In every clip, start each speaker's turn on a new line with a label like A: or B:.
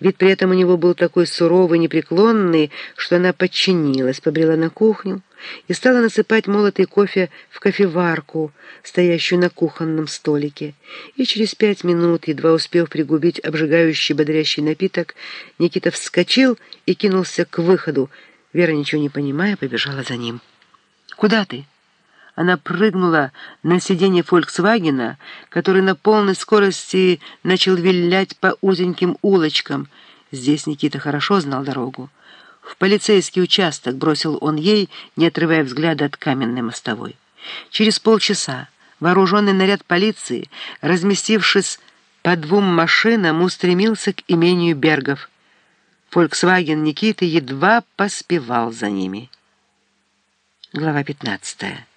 A: Вид при этом у него был такой суровый, непреклонный, что она подчинилась, побрела на кухню и стала насыпать молотый кофе в кофеварку, стоящую на кухонном столике. И через пять минут, едва успев пригубить обжигающий бодрящий напиток, Никита вскочил и кинулся к выходу. Вера, ничего не понимая, побежала за ним. «Куда ты?» Она прыгнула на сиденье «Фольксвагена», который на полной скорости начал вилять по узеньким улочкам. Здесь Никита хорошо знал дорогу. В полицейский участок бросил он ей, не отрывая взгляда от каменной мостовой. Через полчаса вооруженный наряд полиции, разместившись по двум машинам, устремился к имению Бергов. «Фольксваген» Никиты едва поспевал за ними. Глава пятнадцатая.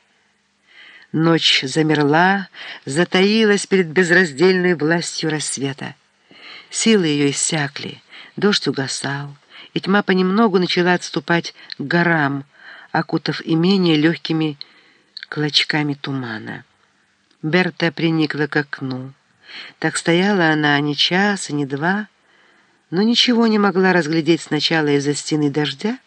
A: Ночь замерла, затаилась перед безраздельной властью рассвета. Силы ее иссякли, дождь угасал, и тьма понемногу начала отступать к горам, окутав имение легкими клочками тумана. Берта приникла к окну. Так стояла она ни час, ни два, но ничего не могла разглядеть сначала из-за стены дождя,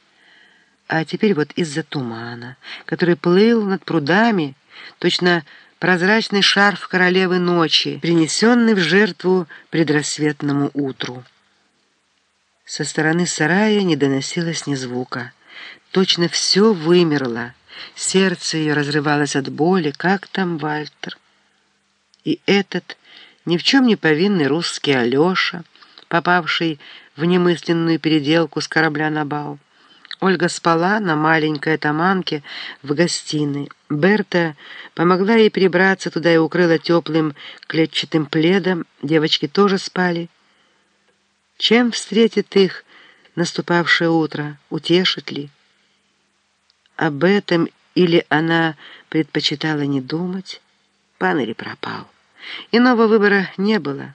A: а теперь вот из-за тумана, который плыл над прудами, точно прозрачный шарф королевы ночи, принесенный в жертву предрассветному утру. Со стороны сарая не доносилось ни звука. Точно все вымерло. Сердце ее разрывалось от боли. Как там Вальтер? И этот ни в чем не повинный русский Алеша, попавший в немысленную переделку с корабля на бал. Ольга спала на маленькой таманке в гостиной. Берта помогла ей перебраться туда и укрыла теплым клетчатым пледом. Девочки тоже спали. Чем встретит их наступавшее утро? Утешит ли? Об этом или она предпочитала не думать? Пан или пропал? Иного выбора не было.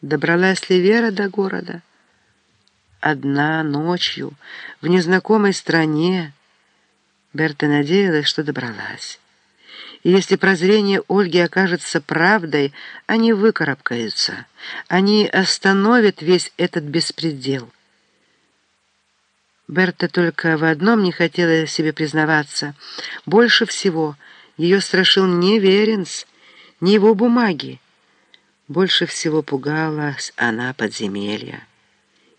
A: Добралась ли Вера до города? Одна ночью в незнакомой стране. Берта надеялась, что добралась. И если прозрение Ольги окажется правдой, они выкарабкаются. Они остановят весь этот беспредел. Берта только в одном не хотела себе признаваться. Больше всего ее страшил не Веренс, не его бумаги. Больше всего пугалась она подземелья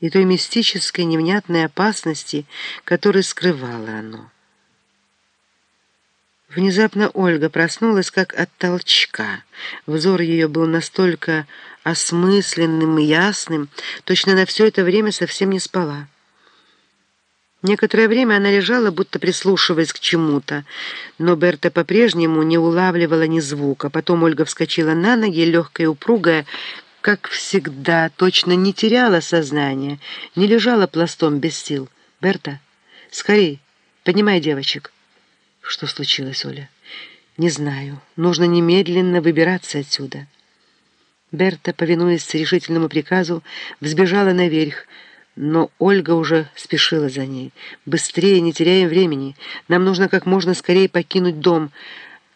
A: и той мистической невнятной опасности, которую скрывало оно. Внезапно Ольга проснулась как от толчка. Взор ее был настолько осмысленным и ясным, точно на все это время совсем не спала. Некоторое время она лежала, будто прислушиваясь к чему-то, но Берта по-прежнему не улавливала ни звука. Потом Ольга вскочила на ноги, легкая и упругая, как всегда, точно не теряла сознание, не лежала пластом без сил. «Берта, скорей, поднимай девочек». «Что случилось, Оля?» «Не знаю. Нужно немедленно выбираться отсюда». Берта, повинуясь решительному приказу, взбежала наверх, но Ольга уже спешила за ней. «Быстрее, не теряем времени. Нам нужно как можно скорее покинуть дом.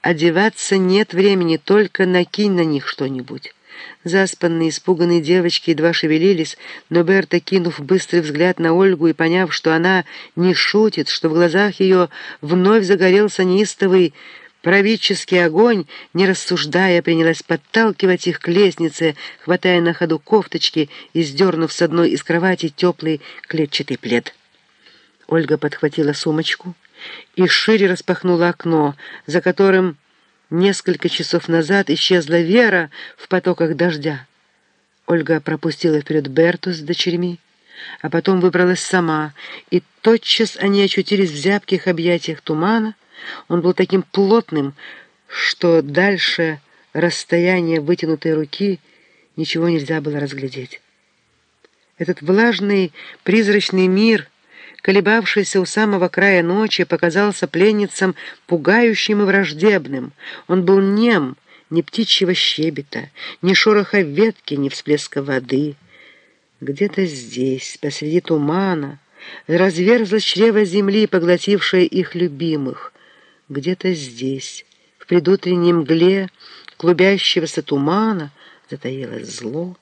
A: Одеваться нет времени, только накинь на них что-нибудь». Заспанные, испуганные девочки едва шевелились, но Берта, кинув быстрый взгляд на Ольгу и поняв, что она не шутит, что в глазах ее вновь загорелся неистовый правительский огонь, не рассуждая, принялась подталкивать их к лестнице, хватая на ходу кофточки и сдернув с одной из кровати теплый клетчатый плед. Ольга подхватила сумочку и шире распахнула окно, за которым... Несколько часов назад исчезла Вера в потоках дождя. Ольга пропустила вперед Берту с дочерьми, а потом выбралась сама, и тотчас они очутились в зябких объятиях тумана. Он был таким плотным, что дальше расстояния вытянутой руки ничего нельзя было разглядеть. Этот влажный призрачный мир — колебавшийся у самого края ночи, показался пленницам пугающим и враждебным. Он был нем, ни птичьего щебета, ни шороха ветки, ни всплеска воды. Где-то здесь, посреди тумана, разверзлось чрево земли, поглотившее их любимых. Где-то здесь, в предутренней мгле клубящегося тумана, затаилось зло.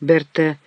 A: Берта